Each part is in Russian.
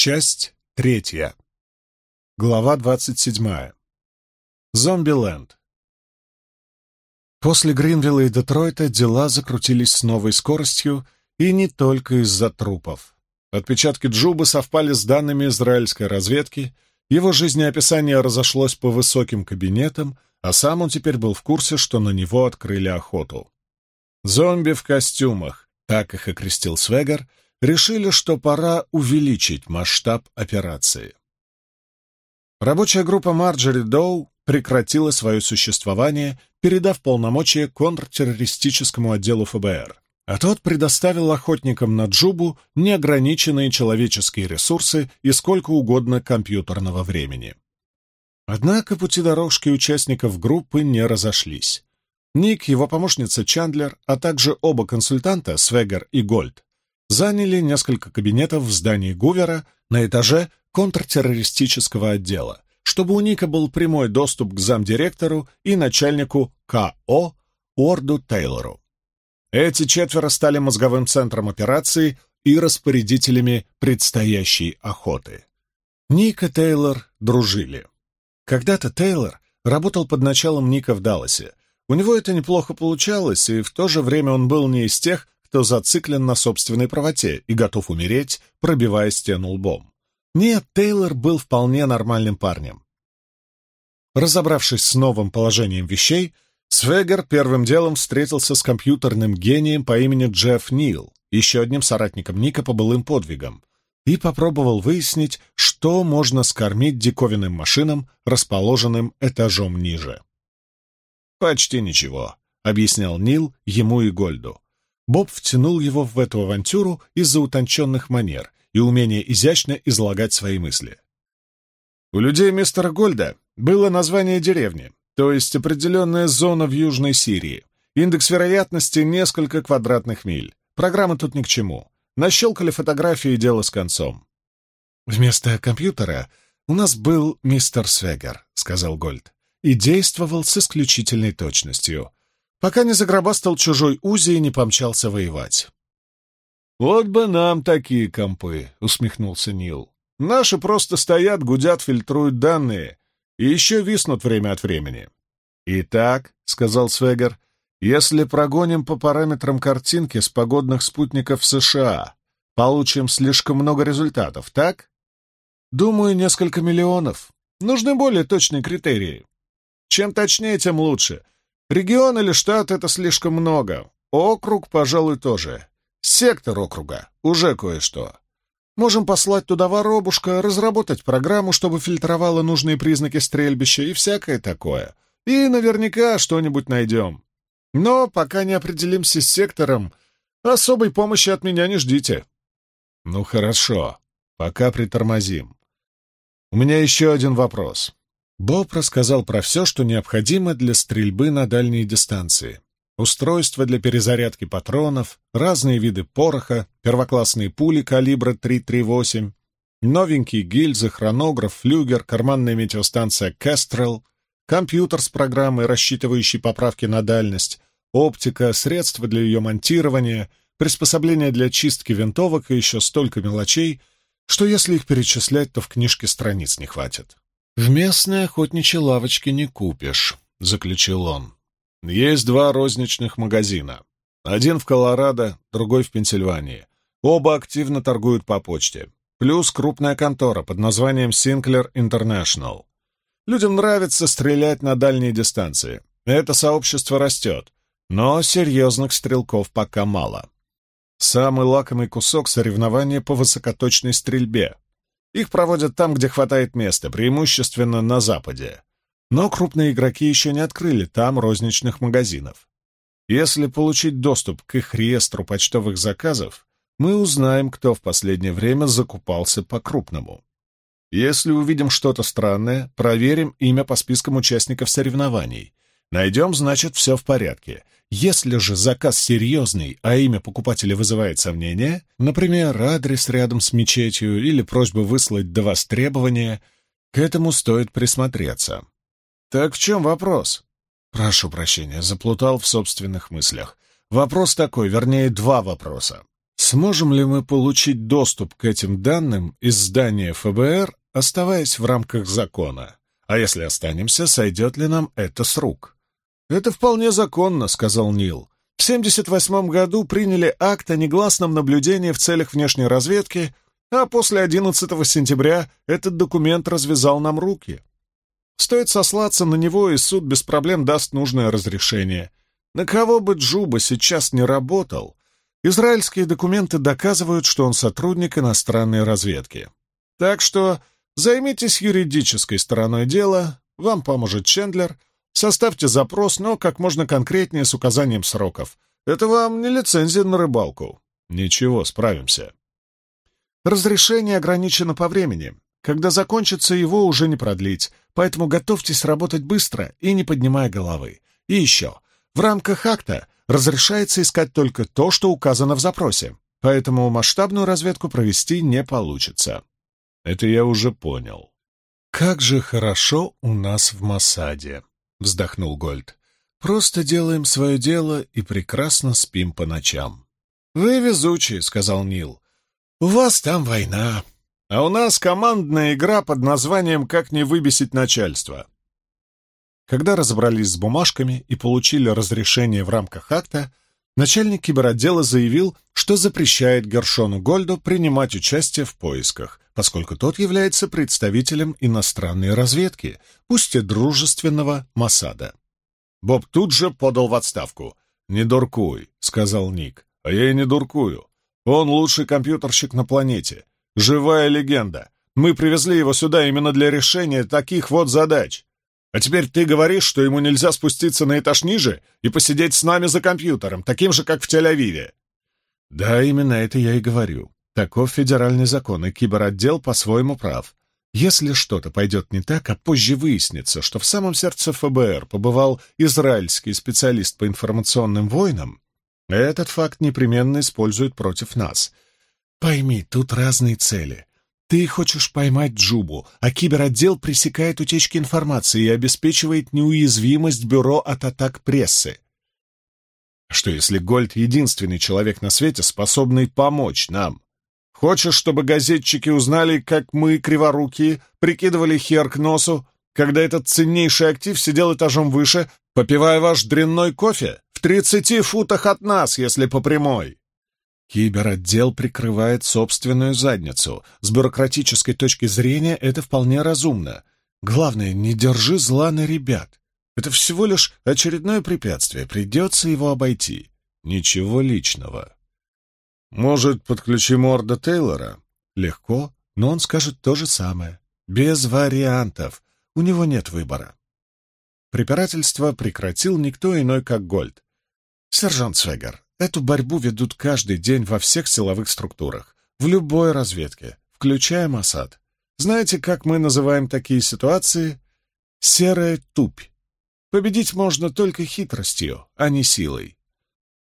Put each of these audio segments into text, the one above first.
Часть третья. Глава двадцать седьмая. Зомбиленд. После Гринвилла и Детройта дела закрутились с новой скоростью, и не только из-за трупов. Отпечатки Джубы совпали с данными израильской разведки, его жизнеописание разошлось по высоким кабинетам, а сам он теперь был в курсе, что на него открыли охоту. Зомби в костюмах, так их окрестил Свегар, решили, что пора увеличить масштаб операции. Рабочая группа Марджери Доу прекратила свое существование, передав полномочия контртеррористическому отделу ФБР, а тот предоставил охотникам на Джубу неограниченные человеческие ресурсы и сколько угодно компьютерного времени. Однако пути дорожки участников группы не разошлись. Ник, его помощница Чандлер, а также оба консультанта, Свегер и Гольд, заняли несколько кабинетов в здании Гувера на этаже контртеррористического отдела, чтобы у Ника был прямой доступ к замдиректору и начальнику КО Орду Тейлору. Эти четверо стали мозговым центром операции и распорядителями предстоящей охоты. Ник и Тейлор дружили. Когда-то Тейлор работал под началом Ника в Далласе. У него это неплохо получалось, и в то же время он был не из тех, кто зациклен на собственной правоте и готов умереть, пробивая стену лбом. Нет, Тейлор был вполне нормальным парнем. Разобравшись с новым положением вещей, Свегер первым делом встретился с компьютерным гением по имени Джефф Нил, еще одним соратником Ника по былым подвигам, и попробовал выяснить, что можно скормить диковинным машинам, расположенным этажом ниже. «Почти ничего», — объяснял Нил ему и Гольду. Боб втянул его в эту авантюру из-за утонченных манер и умения изящно излагать свои мысли. У людей мистера Гольда было название деревни, то есть определенная зона в Южной Сирии. Индекс вероятности — несколько квадратных миль. Программа тут ни к чему. Нащелкали фотографии и дело с концом. «Вместо компьютера у нас был мистер Свегер», — сказал Гольд, и действовал с исключительной точностью пока не загробастал чужой Узи и не помчался воевать. «Вот бы нам такие компы!» — усмехнулся Нил. «Наши просто стоят, гудят, фильтруют данные и еще виснут время от времени». «Итак», — сказал Свегер, — «если прогоним по параметрам картинки с погодных спутников США, получим слишком много результатов, так?» «Думаю, несколько миллионов. Нужны более точные критерии. Чем точнее, тем лучше. Регион или штат — это слишком много. Округ, пожалуй, тоже. Сектор округа — уже кое-что. Можем послать туда воробушка, разработать программу, чтобы фильтровала нужные признаки стрельбища и всякое такое. И наверняка что-нибудь найдем. Но пока не определимся с сектором, особой помощи от меня не ждите. Ну хорошо, пока притормозим. У меня еще один вопрос. Боб рассказал про все, что необходимо для стрельбы на дальние дистанции. Устройства для перезарядки патронов, разные виды пороха, первоклассные пули калибра 338, новенькие гильзы, хронограф, флюгер, карманная метеостанция Kestrel, компьютер с программой, рассчитывающей поправки на дальность, оптика, средства для ее монтирования, приспособления для чистки винтовок и еще столько мелочей, что если их перечислять, то в книжке страниц не хватит. «В местной охотничьей лавочке не купишь», — заключил он. «Есть два розничных магазина. Один в Колорадо, другой в Пенсильвании. Оба активно торгуют по почте. Плюс крупная контора под названием Sinclair International. Людям нравится стрелять на дальние дистанции. Это сообщество растет, но серьезных стрелков пока мало. Самый лакомый кусок соревнования по высокоточной стрельбе. Их проводят там, где хватает места, преимущественно на Западе. Но крупные игроки еще не открыли там розничных магазинов. Если получить доступ к их реестру почтовых заказов, мы узнаем, кто в последнее время закупался по-крупному. Если увидим что-то странное, проверим имя по спискам участников соревнований. Найдем, значит, все в порядке. Если же заказ серьезный, а имя покупателя вызывает сомнения, например, адрес рядом с мечетью или просьба выслать до востребования, к этому стоит присмотреться. Так в чем вопрос? Прошу прощения, заплутал в собственных мыслях. Вопрос такой, вернее, два вопроса. Сможем ли мы получить доступ к этим данным из здания ФБР, оставаясь в рамках закона? А если останемся, сойдет ли нам это с рук? «Это вполне законно», — сказал Нил. «В 1978 году приняли акт о негласном наблюдении в целях внешней разведки, а после 11 сентября этот документ развязал нам руки. Стоит сослаться на него, и суд без проблем даст нужное разрешение. На кого бы Джуба сейчас не работал, израильские документы доказывают, что он сотрудник иностранной разведки. Так что займитесь юридической стороной дела, вам поможет Чендлер, составьте запрос, но как можно конкретнее с указанием сроков. Это вам не лицензия на рыбалку. Ничего, справимся. Разрешение ограничено по времени. Когда закончится, его уже не продлить, поэтому готовьтесь работать быстро и не поднимая головы. И еще, в рамках акта разрешается искать только то, что указано в запросе, поэтому масштабную разведку провести не получится. Это я уже понял. «Как же хорошо у нас в Масаде!» — вздохнул Гольд. «Просто делаем свое дело и прекрасно спим по ночам». «Вы везучие», — сказал Нил. «У вас там война, а у нас командная игра под названием «Как не выбесить начальство». Когда разобрались с бумажками и получили разрешение в рамках акта, начальник киберотдела заявил, что запрещает Гершону Гольду принимать участие в поисках, поскольку тот является представителем иностранной разведки, пусть и дружественного Масада. Боб тут же подал в отставку. «Не дуркуй», — сказал Ник. «А я и не дуркую. Он лучший компьютерщик на планете. Живая легенда. Мы привезли его сюда именно для решения таких вот задач. А теперь ты говоришь, что ему нельзя спуститься на этаж ниже и посидеть с нами за компьютером, таким же, как в Тель-Авиве. Да, именно это я и говорю. Таков федеральный закон, и киберотдел по-своему прав. Если что-то пойдет не так, а позже выяснится, что в самом сердце ФБР побывал израильский специалист по информационным войнам, этот факт непременно используют против нас — Пойми, тут разные цели. Ты хочешь поймать Джубу, а киберотдел пресекает утечки информации и обеспечивает неуязвимость бюро от атак прессы. Что если Гольд — единственный человек на свете, способный помочь нам? Хочешь, чтобы газетчики узнали, как мы, криворукие, прикидывали хер к носу, когда этот ценнейший актив сидел этажом выше, попивая ваш дрянной кофе в тридцати футах от нас, если по прямой? Киберотдел прикрывает собственную задницу. С бюрократической точки зрения это вполне разумно. Главное, не держи зла на ребят. Это всего лишь очередное препятствие, придется его обойти. Ничего личного. Может, подключим Орда Тейлора? Легко, но он скажет то же самое. Без вариантов. У него нет выбора. Препирательство прекратил никто иной, как Гольд. «Сержант Свегер, Эту борьбу ведут каждый день во всех силовых структурах, в любой разведке, включая Моссад. Знаете, как мы называем такие ситуации? Серая тупь. Победить можно только хитростью, а не силой.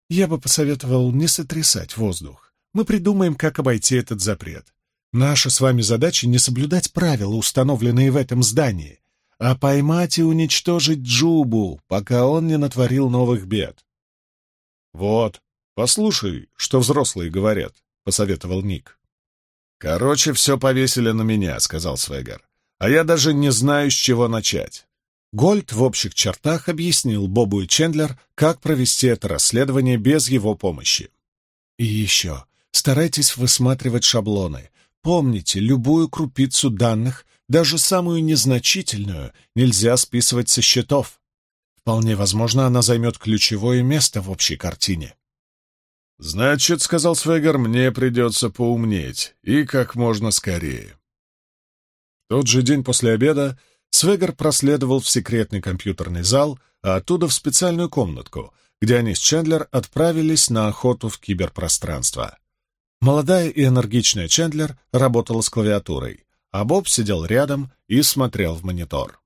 Я бы посоветовал не сотрясать воздух. Мы придумаем, как обойти этот запрет. Наша с вами задача не соблюдать правила, установленные в этом здании, а поймать и уничтожить Джубу, пока он не натворил новых бед. «Вот, послушай, что взрослые говорят», — посоветовал Ник. «Короче, все повесили на меня», — сказал Свегар. «А я даже не знаю, с чего начать». Гольд в общих чертах объяснил Бобу и Чендлер, как провести это расследование без его помощи. «И еще, старайтесь высматривать шаблоны. Помните, любую крупицу данных, даже самую незначительную, нельзя списывать со счетов. Вполне возможно, она займет ключевое место в общей картине. «Значит, — сказал Свегер, — мне придется поумнеть, и как можно скорее». В тот же день после обеда Свегер проследовал в секретный компьютерный зал, а оттуда в специальную комнатку, где они с Чендлер отправились на охоту в киберпространство. Молодая и энергичная Чендлер работала с клавиатурой, а Боб сидел рядом и смотрел в монитор.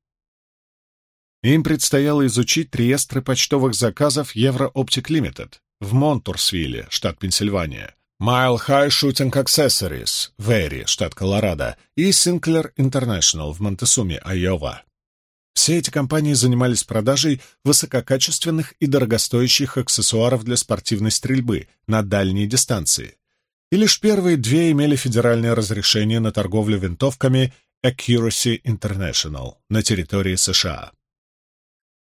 Им предстояло изучить реестры почтовых заказов Еврооптик Limited в Монтурсвилле, штат Пенсильвания, Mile High Shooting Accessories в Эри, штат Колорадо, и Sinclair International в Монтесуме, Айова. Все эти компании занимались продажей высококачественных и дорогостоящих аксессуаров для спортивной стрельбы на дальней дистанции. и лишь первые две имели федеральное разрешение на торговлю винтовками Accuracy International на территории США.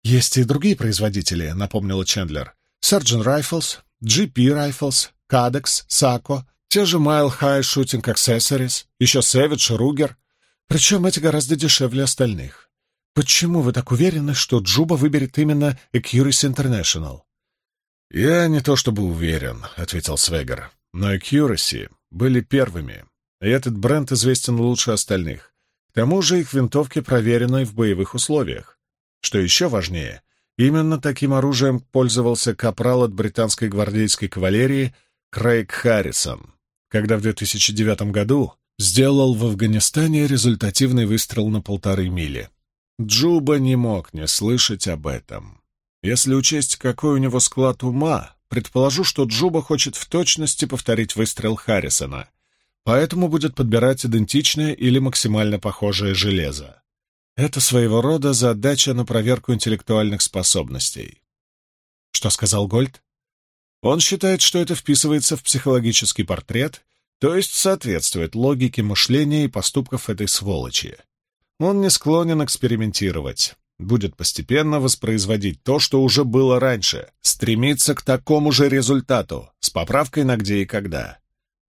«Есть и другие производители», — напомнила Чендлер. Sergeant Rifles, GP Rifles, Cadex, Saco, те же Mile High Shooting Accessories, еще Savage, Ruger. Причем эти гораздо дешевле остальных. Почему вы так уверены, что Джуба выберет именно Accuracy International? «Я не то чтобы уверен», — ответил Свегер. «Но Accuracy были первыми, и этот бренд известен лучше остальных. К тому же их винтовки проверены в боевых условиях. Что еще важнее, именно таким оружием пользовался капрал от британской гвардейской кавалерии Крейг Харрисон, когда в 2009 году сделал в Афганистане результативный выстрел на полторы мили. Джуба не мог не слышать об этом. Если учесть, какой у него склад ума, предположу, что Джуба хочет в точности повторить выстрел Харрисона, поэтому будет подбирать идентичное или максимально похожее железо. Это своего рода задача на проверку интеллектуальных способностей. Что сказал Гольд? Он считает, что это вписывается в психологический портрет, то есть соответствует логике мышления и поступков этой сволочи. Он не склонен экспериментировать, будет постепенно воспроизводить то, что уже было раньше, стремиться к такому же результату, с поправкой на где и когда.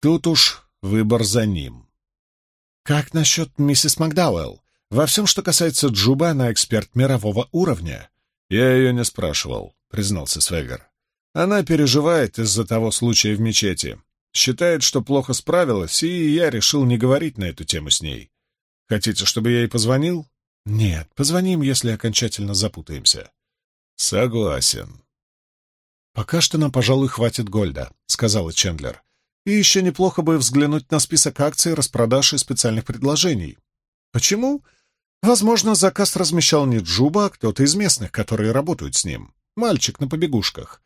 Тут уж выбор за ним. Как насчет миссис Макдауэлл? Во всем, что касается Джуба, она эксперт мирового уровня. Я ее не спрашивал, признался Свегер. Она переживает из-за того случая в мечети. Считает, что плохо справилась, и я решил не говорить на эту тему с ней. Хотите, чтобы я ей позвонил? Нет, позвоним, если окончательно запутаемся. Согласен. Пока что нам, пожалуй, хватит Гольда, сказала Чендлер. И еще неплохо бы взглянуть на список акций, распродаж и специальных предложений. Почему? Возможно, заказ размещал не Джуба, а кто-то из местных, которые работают с ним. Мальчик на побегушках.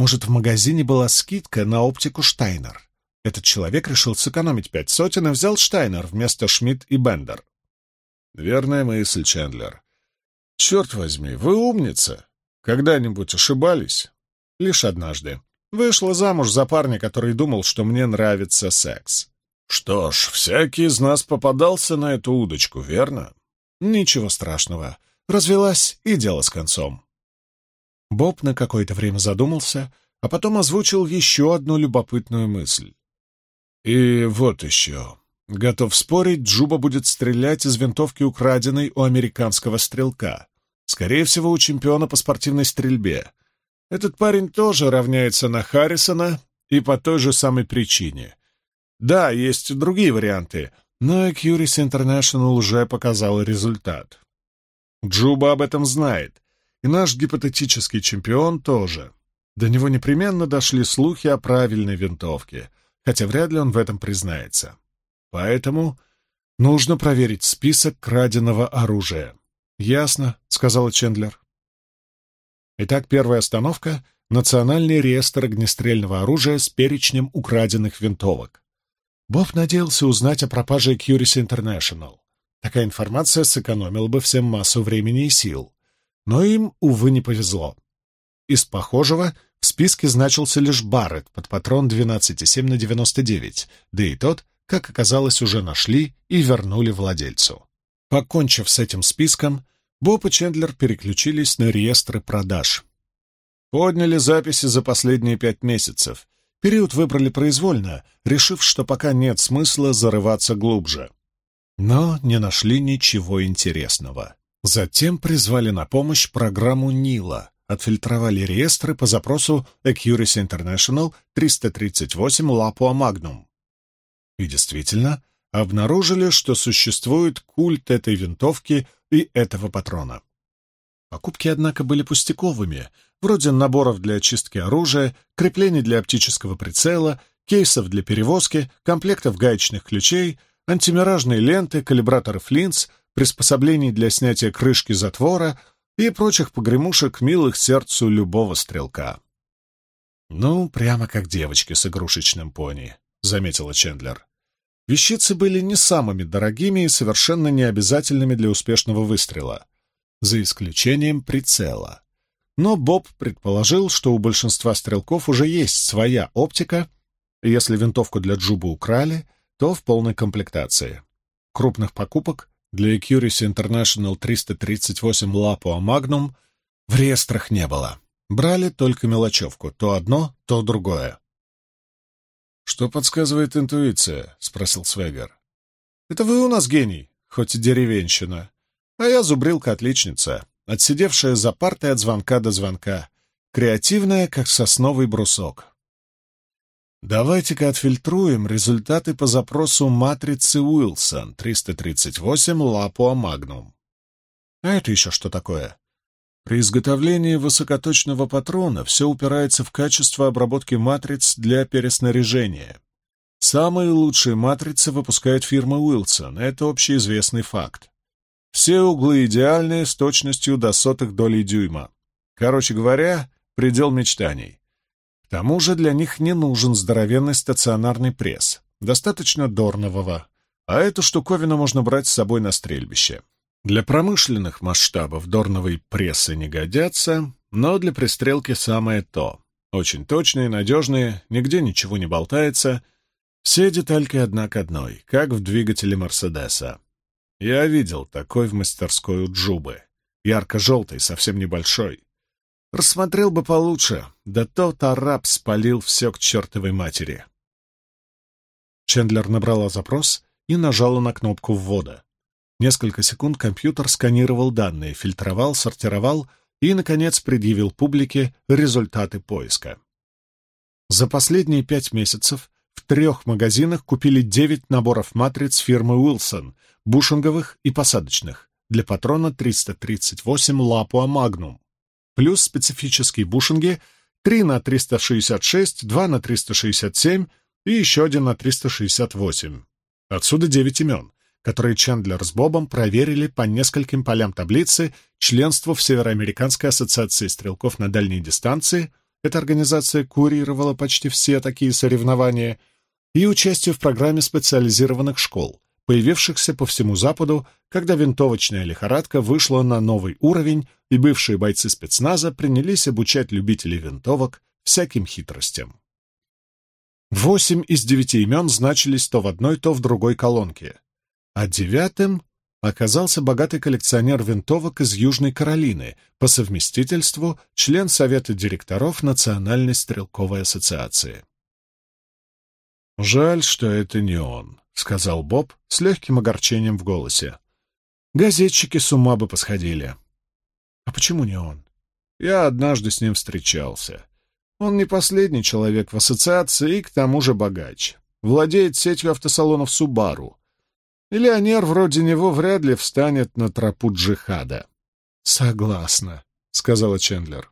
Может, в магазине была скидка на оптику Штайнер. Этот человек решил сэкономить пять сотен и взял Штайнер вместо Шмидт и Бендер. Верная мысль, Чендлер. Черт возьми, вы умница. Когда-нибудь ошибались? Лишь однажды. Вышла замуж за парня, который думал, что мне нравится секс. Что ж, всякий из нас попадался на эту удочку, верно? Ничего страшного. Развелась, и дело с концом. Боб на какое-то время задумался, а потом озвучил еще одну любопытную мысль. И вот еще. Готов спорить, Джуба будет стрелять из винтовки, украденной у американского стрелка. Скорее всего, у чемпиона по спортивной стрельбе. Этот парень тоже равняется на Харрисона и по той же самой причине. Да, есть другие варианты, но Accuracy International уже показал результат. Джуба об этом знает, и наш гипотетический чемпион тоже. До него непременно дошли слухи о правильной винтовке, хотя вряд ли он в этом признается. Поэтому нужно проверить список краденого оружия. «Ясно», — сказала Чендлер. Итак, первая остановка — Национальный реестр огнестрельного оружия с перечнем украденных винтовок. Боб надеялся узнать о пропаже Curious International. Такая информация сэкономила бы всем массу времени и сил. Но им, увы, не повезло. Из похожего в списке значился лишь Барретт под патрон 12,7 на 99, да и тот, как оказалось, уже нашли и вернули владельцу. Покончив с этим списком, Боб и Чендлер переключились на реестры продаж. Подняли записи за последние пять месяцев — Период выбрали произвольно, решив, что пока нет смысла зарываться глубже. Но не нашли ничего интересного. Затем призвали на помощь программу Нила, отфильтровали реестры по запросу Accuracy International 338 Lapua Magnum. И действительно, обнаружили, что существует культ этой винтовки и этого патрона. Покупки, однако, были пустяковыми, вроде наборов для очистки оружия, креплений для оптического прицела, кейсов для перевозки, комплектов гаечных ключей, антимиражной ленты, калибраторов линз, приспособлений для снятия крышки затвора и прочих погремушек, милых сердцу любого стрелка. «Ну, прямо как девочки с игрушечным пони», — заметила Чендлер. Вещицы были не самыми дорогими и совершенно необязательными для успешного выстрела за исключением прицела. Но Боб предположил, что у большинства стрелков уже есть своя оптика, Если винтовку для Джуба украли, то в полной комплектации. Крупных покупок для Accuracy International 338 Lapua Magnum в реестрах не было. Брали только мелочевку, то одно, то другое. «Что подсказывает интуиция?» — спросил Свегер. «Это вы у нас гений, хоть и деревенщина. А я зубрилка-отличница, отсидевшая за партой от звонка до звонка, креативная, как сосновый брусок. Давайте-ка отфильтруем результаты по запросу матрицы Уилсон 338 Лапуа Магнум. А это еще что такое? При изготовлении высокоточного патрона все упирается в качество обработки матриц для переснаряжения. Самые лучшие матрицы выпускает фирма Уилсон, это общеизвестный факт. Все углы идеальные с точностью до сотых долей дюйма. Короче говоря, предел мечтаний. Тому же для них не нужен здоровенный стационарный пресс, достаточно дорнового, а эту штуковину можно брать с собой на стрельбище. Для промышленных масштабов дорновые прессы не годятся, но для пристрелки самое то. Очень точные, надежные, нигде ничего не болтается. Все детальки одна к одной, как в двигателе Мерседеса. Я видел такой в мастерской у Джубы. Ярко-желтый, совсем небольшой. Рассмотрел бы получше, да тот араб спалил все к чертовой матери. Чендлер набрала запрос и нажала на кнопку ввода. Несколько секунд компьютер сканировал данные, фильтровал, сортировал и, наконец, предъявил публике результаты поиска. За последние пять месяцев в трех магазинах купили девять наборов матриц фирмы Уилсон, бушинговых и посадочных, для патрона 338 Лапуа Магнум плюс специфические бушинги 3 на 366, 2 на 367 и еще один на 368. Отсюда девять имен, которые Чендлер с Бобом проверили по нескольким полям таблицы членству в Североамериканской ассоциации стрелков на дальней дистанции, эта организация курировала почти все такие соревнования, и участию в программе специализированных школ, появившихся по всему Западу, когда винтовочная лихорадка вышла на новый уровень, и бывшие бойцы спецназа принялись обучать любителей винтовок всяким хитростям. Восемь из девяти имен значились то в одной, то в другой колонке, а девятым оказался богатый коллекционер винтовок из Южной Каролины, по совместительству член Совета директоров Национальной стрелковой ассоциации. «Жаль, что это не он», — сказал Боб с легким огорчением в голосе. «Газетчики с ума бы посходили». «А почему не он?» «Я однажды с ним встречался. Он не последний человек в ассоциации и к тому же богач. Владеет сетью автосалонов «Субару». Миллионер вроде него вряд ли встанет на тропу джихада». «Согласна», — сказала Чендлер.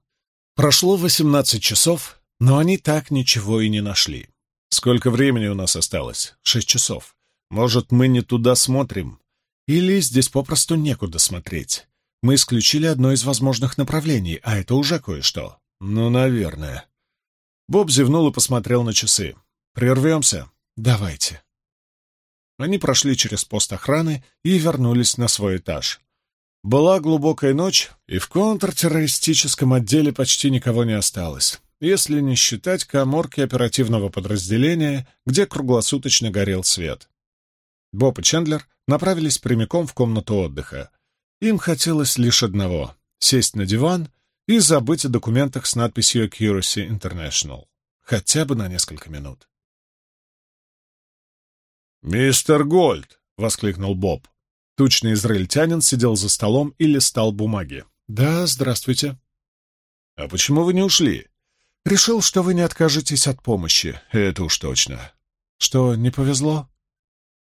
Прошло восемнадцать часов, но они так ничего и не нашли. Сколько времени у нас осталось? Шесть часов. Может, мы не туда смотрим? Или здесь попросту некуда смотреть? Мы исключили одно из возможных направлений, а это уже кое-что. Ну, наверное. Боб зевнул и посмотрел на часы. Прервемся? Давайте. Они прошли через пост охраны и вернулись на свой этаж. Была глубокая ночь, и в контртеррористическом отделе почти никого не осталось если не считать коморки оперативного подразделения, где круглосуточно горел свет. Боб и Чендлер направились прямиком в комнату отдыха. Им хотелось лишь одного — сесть на диван и забыть о документах с надписью Accuracy International. Хотя бы на несколько минут. «Мистер Гольд!» — воскликнул Боб. Тучный израильтянин сидел за столом и листал бумаги. «Да, здравствуйте». «А почему вы не ушли? Решил, что вы не откажетесь от помощи. Это уж точно. Что, не повезло?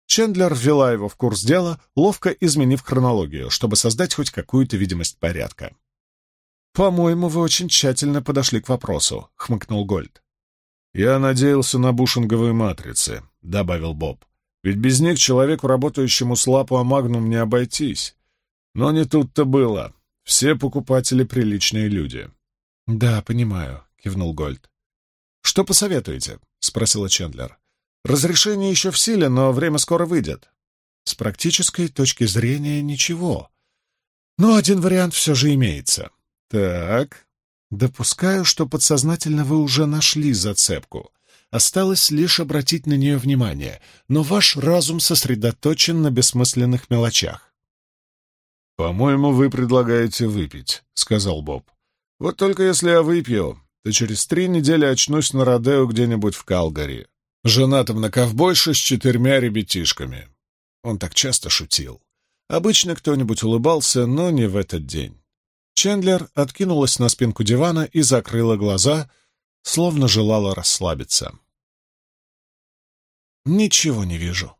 Чендлер ввела его в курс дела, ловко изменив хронологию, чтобы создать хоть какую-то видимость порядка. «По-моему, вы очень тщательно подошли к вопросу», — хмыкнул Гольд. «Я надеялся на бушинговые матрицы», — добавил Боб. «Ведь без них человеку, работающему с лапу Амагнум, не обойтись. Но не тут-то было. Все покупатели — приличные люди». «Да, понимаю кивнул Гольд. «Что посоветуете?» — спросила Чендлер. «Разрешение еще в силе, но время скоро выйдет». «С практической точки зрения ничего. Но один вариант все же имеется». «Так...» «Допускаю, что подсознательно вы уже нашли зацепку. Осталось лишь обратить на нее внимание, но ваш разум сосредоточен на бессмысленных мелочах. «По-моему, вы предлагаете выпить», — сказал Боб. «Вот только если я выпью, то через три недели очнусь на Родео где-нибудь в Калгари, женатым на ковбойше с четырьмя ребятишками». Он так часто шутил. Обычно кто-нибудь улыбался, но не в этот день. Чендлер откинулась на спинку дивана и закрыла глаза, словно желала расслабиться. «Ничего не вижу.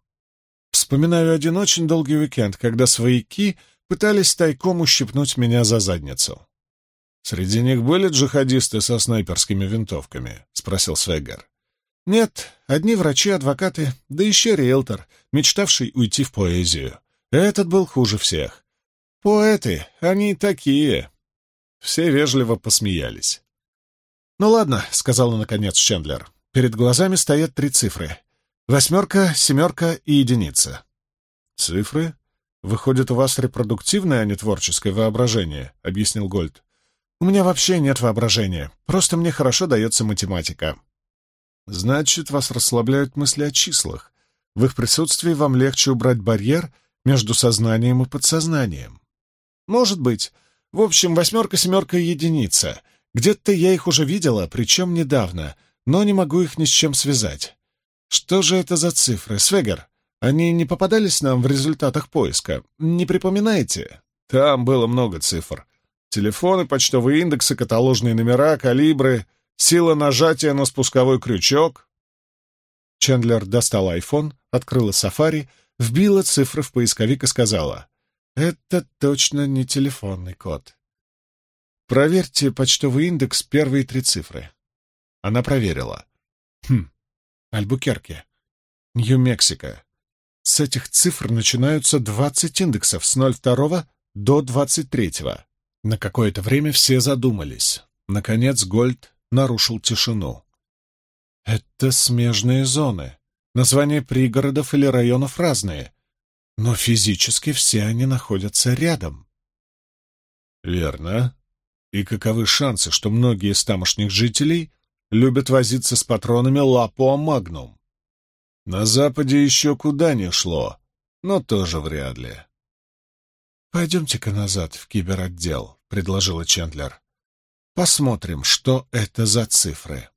Вспоминаю один очень долгий уикенд, когда свояки пытались тайком ущипнуть меня за задницу. «Среди них были джихадисты со снайперскими винтовками?» — спросил Свегер. «Нет, одни врачи, адвокаты, да еще риэлтор, мечтавший уйти в поэзию. Этот был хуже всех. Поэты, они такие!» Все вежливо посмеялись. «Ну ладно», — сказала наконец Чендлер. «Перед глазами стоят три цифры. Восьмерка, семерка и единица». «Цифры?» «Выходит, у вас репродуктивное, а не творческое воображение», — объяснил Гольд. «У меня вообще нет воображения. Просто мне хорошо дается математика». «Значит, вас расслабляют мысли о числах. В их присутствии вам легче убрать барьер между сознанием и подсознанием». «Может быть. В общем, восьмерка, семерка и единица. Где-то я их уже видела, причем недавно, но не могу их ни с чем связать. Что же это за цифры, Свегер?» Они не попадались нам в результатах поиска. Не припоминаете? Там было много цифр. Телефоны, почтовые индексы, каталожные номера, калибры, сила нажатия на спусковой крючок. Чендлер достал айфон, открыла сафари, вбила цифры в поисковик и сказала, «Это точно не телефонный код. Проверьте почтовый индекс первые три цифры». Она проверила. «Хм, Альбукерке, Нью-Мексико, с этих цифр начинаются 20 индексов с 02 до 23. На какое-то время все задумались. Наконец Гольд нарушил тишину. Это смежные зоны. Названия пригородов или районов разные, но физически все они находятся рядом. Верно. И каковы шансы, что многие из тамошних жителей любят возиться с патронами Лапуа Магнум? На Западе еще куда не шло, но тоже вряд ли. «Пойдемте-ка назад в киберотдел», — предложила Чендлер. «Посмотрим, что это за цифры».